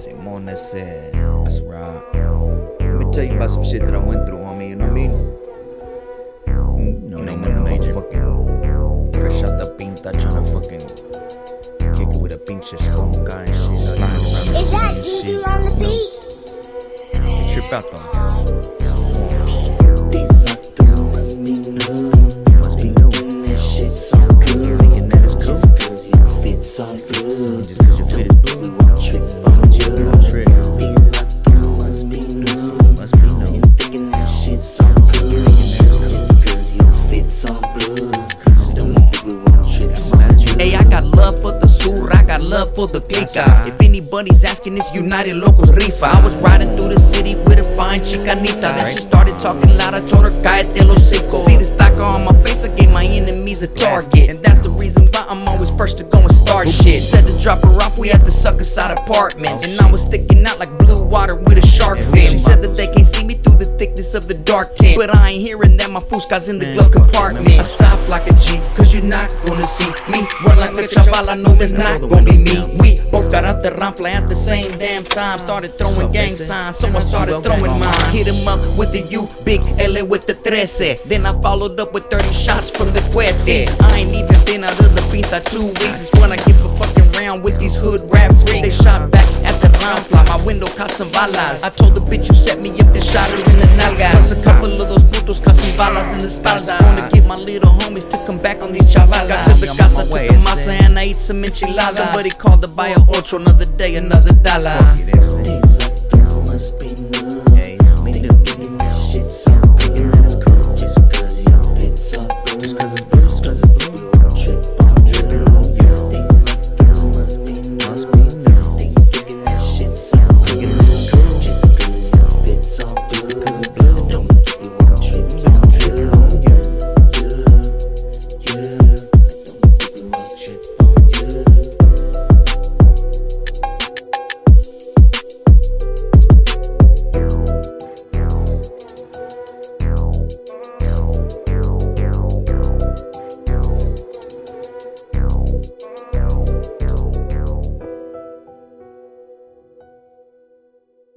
Simone said, that's right. Let me tell you about some shit that I went through, homie, you know what I mean? You know, name of the major. Fucking fresh out the pinta, tryna fucking kick it with a pinche esponja and shit. Is that Gigi on the beat? Trip out though. These vatos uh, must be new. Must be thinking that shit so good. Thinking that it's Just cause you fit so good. Just cause you fit it We on you. Trip. These vatos must be new. Must be thinking that shit so good. Just cause you fit so blue. Don't think we won't on you. Hey, I got love for the sur, I got love for the clica. If anybody's asking, it's United Locos Rifa. I was riding through the city with a fine chicanita. Then she started talking loud, I told her, cállate los hocico. See the stalker on my face, I gave my enemies a target. Drop her off, we had the sucker side apartments. And I was sticking out like blue water with a shark fin. She said that they can't see me through the thickness of the dark tint. But I ain't hearing that my fusca's in the glove compartment. I stop like a G, cause you're not gonna see me. Run like a chaval, I know that's not gonna be me. We both got out the ramfla at the same damn time. Started throwing gang signs, so I started throwing mine. Hit him up with the U, big L with the 13. Then I followed up with 30 shots from the cuete. I ain't even been out of the pinta two weeks. It's when I give hood rap freaks. They shot back at the fly? my window caught some balas. I told the bitch you set me up, then shot her in the nalgas. Plus A couple of those putos caught some balas in the espalda. Wanna get my little homies to come back on these chavalas. Got to the I'm casa, my took way, the masa, and I ate some enchiladas. Somebody called to buy a ocho, another day, another dollar. Fuck it, that's it. These vatos must be new.